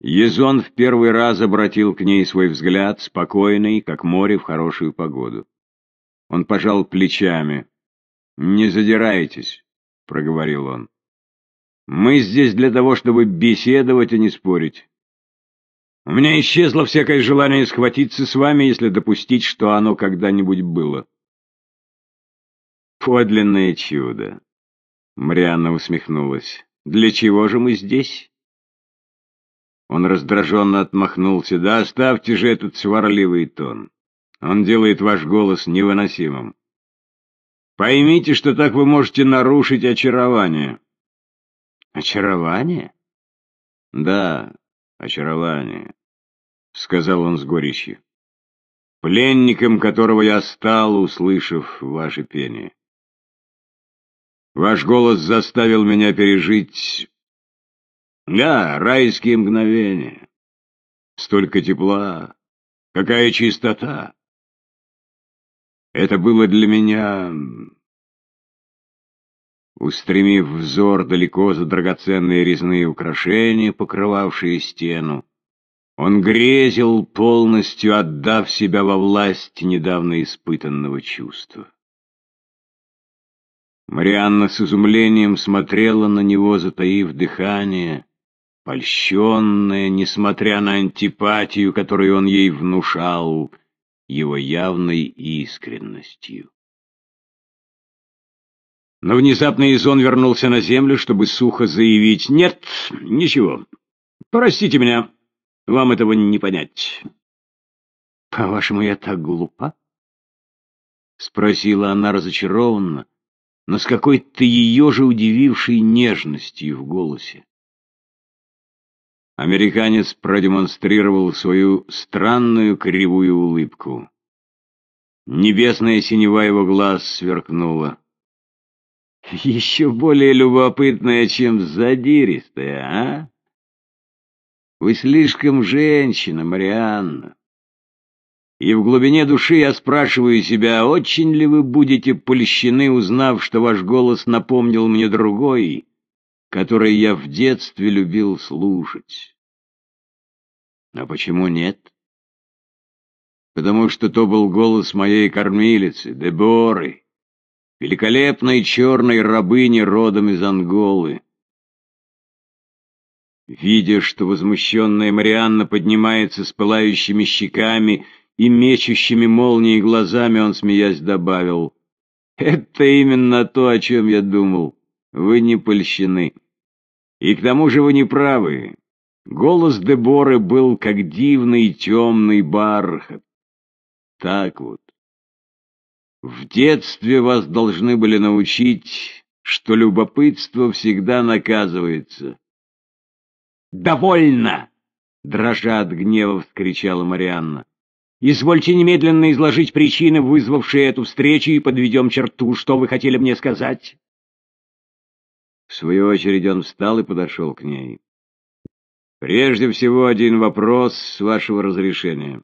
Езон в первый раз обратил к ней свой взгляд, спокойный, как море в хорошую погоду. Он пожал плечами. «Не задирайтесь», — проговорил он. «Мы здесь для того, чтобы беседовать, а не спорить. У меня исчезло всякое желание схватиться с вами, если допустить, что оно когда-нибудь было». «Подлинное чудо!» — Марианна усмехнулась. «Для чего же мы здесь?» Он раздраженно отмахнулся. «Да оставьте же этот сварливый тон. Он делает ваш голос невыносимым. Поймите, что так вы можете нарушить очарование». «Очарование?» «Да, очарование», — сказал он с горечью. «Пленником которого я стал, услышав ваше пение. Ваш голос заставил меня пережить да, райские мгновения. Столько тепла, какая чистота. Это было для меня... Устремив взор далеко за драгоценные резные украшения, покрывавшие стену, он грезил, полностью отдав себя во власть недавно испытанного чувства. Марианна с изумлением смотрела на него, затаив дыхание, польщенная, несмотря на антипатию, которую он ей внушал, его явной искренностью. Но внезапно Изон вернулся на землю, чтобы сухо заявить «Нет, ничего, простите меня, вам этого не понять». «По-вашему, я так глупа?» — спросила она разочарованно, но с какой-то ее же удивившей нежностью в голосе. Американец продемонстрировал свою странную кривую улыбку. Небесная синева его глаз сверкнула. Еще более любопытная, чем задиристая, а? Вы слишком женщина, Марианна. И в глубине души я спрашиваю себя, очень ли вы будете польщены, узнав, что ваш голос напомнил мне другой, который я в детстве любил слушать. А почему нет? Потому что то был голос моей кормилицы, Деборы, великолепной черной рабыни родом из Анголы. Видя, что возмущенная Марианна поднимается с пылающими щеками и мечущими молнией глазами, он, смеясь, добавил, «Это именно то, о чем я думал. Вы не польщены. И к тому же вы не правы. Голос Деборы был как дивный темный бархат. Так вот. В детстве вас должны были научить, что любопытство всегда наказывается. «Довольно!» — дрожа от гнева вскричала Марианна. «Извольте немедленно изложить причины, вызвавшие эту встречу, и подведем черту. Что вы хотели мне сказать?» В свою очередь он встал и подошел к ней. «Прежде всего один вопрос, с вашего разрешения.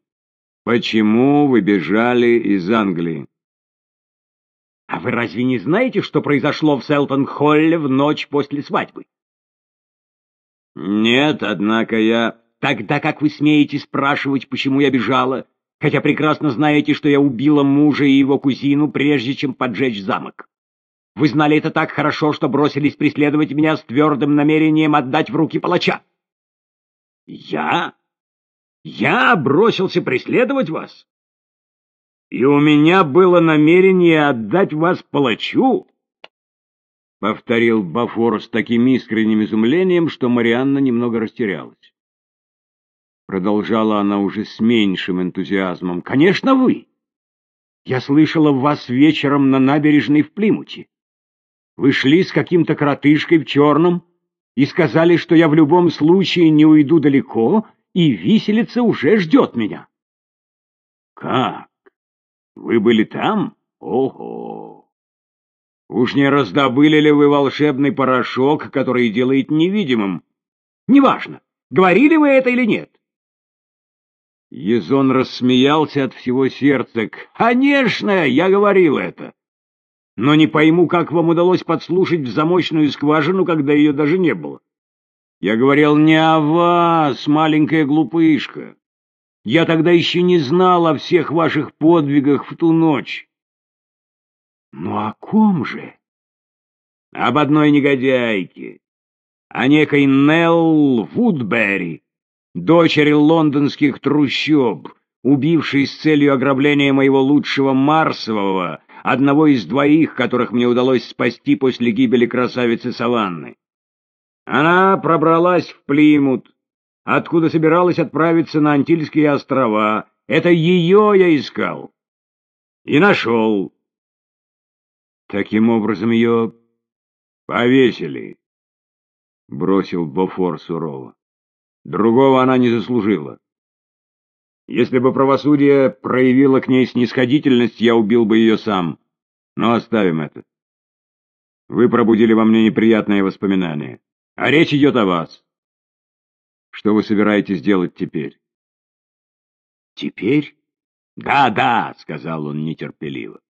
Почему вы бежали из Англии?» «А вы разве не знаете, что произошло в Селтон-Холле в ночь после свадьбы?» «Нет, однако я...» «Тогда как вы смеете спрашивать, почему я бежала, хотя прекрасно знаете, что я убила мужа и его кузину, прежде чем поджечь замок?» Вы знали это так хорошо, что бросились преследовать меня с твердым намерением отдать в руки палача. Я? Я бросился преследовать вас? И у меня было намерение отдать вас палачу? Повторил Бафор с таким искренним изумлением, что Марианна немного растерялась. Продолжала она уже с меньшим энтузиазмом. «Конечно, вы! Я слышала вас вечером на набережной в Плимуте. Вы шли с каким-то коротышкой в черном и сказали, что я в любом случае не уйду далеко, и виселица уже ждет меня. Как? Вы были там? Ого! Уж не раздобыли ли вы волшебный порошок, который делает невидимым? Неважно, говорили вы это или нет. Езон рассмеялся от всего сердца. «Конечно, я говорил это но не пойму, как вам удалось подслушать в замочную скважину, когда ее даже не было. Я говорил не о вас, маленькая глупышка. Я тогда еще не знал о всех ваших подвигах в ту ночь. Ну о ком же? Об одной негодяйке, о некой Нелл Вудберри, дочери лондонских трущоб, убившей с целью ограбления моего лучшего Марсового, одного из двоих, которых мне удалось спасти после гибели красавицы Саванны. Она пробралась в Плимут, откуда собиралась отправиться на Антильские острова. Это ее я искал. И нашел. Таким образом ее повесили, — бросил Бофор сурово. Другого она не заслужила. Если бы правосудие проявило к ней снисходительность, я убил бы ее сам. Но оставим это. Вы пробудили во мне неприятные воспоминания. А речь идет о вас. Что вы собираетесь делать теперь? Теперь? Да, да, сказал он нетерпеливо.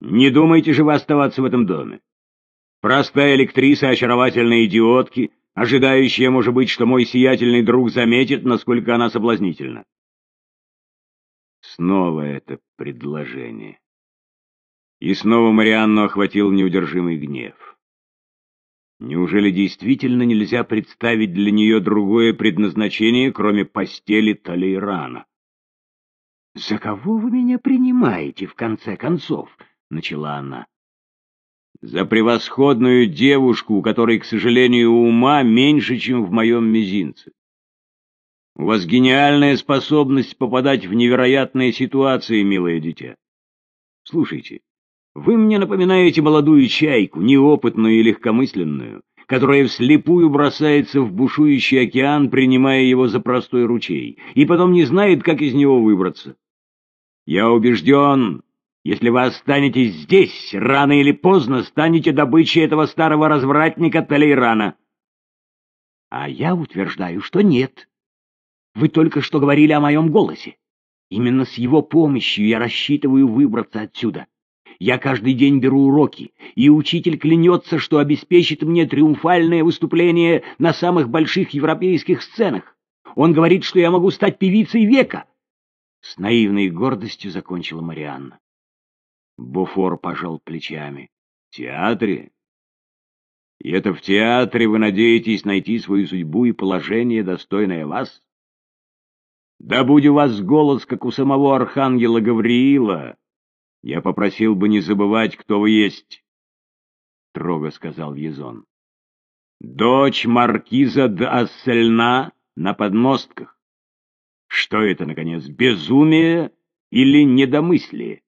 Не думайте же вы оставаться в этом доме. Простая электриса очаровательной идиотки, ожидающая, может быть, что мой сиятельный друг заметит, насколько она соблазнительна. Снова это предложение. И снова Марианну охватил неудержимый гнев. Неужели действительно нельзя представить для нее другое предназначение, кроме постели Талейрана? — За кого вы меня принимаете, в конце концов? — начала она. — За превосходную девушку, у которой, к сожалению, ума меньше, чем в моем мизинце. У вас гениальная способность попадать в невероятные ситуации, милое дитя. Слушайте, вы мне напоминаете молодую чайку, неопытную и легкомысленную, которая вслепую бросается в бушующий океан, принимая его за простой ручей, и потом не знает, как из него выбраться. Я убежден, если вы останетесь здесь, рано или поздно станете добычей этого старого развратника Талейрана. А я утверждаю, что нет. Вы только что говорили о моем голосе. Именно с его помощью я рассчитываю выбраться отсюда. Я каждый день беру уроки, и учитель клянется, что обеспечит мне триумфальное выступление на самых больших европейских сценах. Он говорит, что я могу стать певицей века. С наивной гордостью закончила Марианна. Буфор пожал плечами. В театре? И это в театре вы надеетесь найти свою судьбу и положение, достойное вас? Да будь у вас голос, как у самого архангела Гавриила, я попросил бы не забывать, кто вы есть, — строго сказал Езон. Дочь маркиза де Ассельна на подмостках. Что это, наконец, безумие или недомыслие?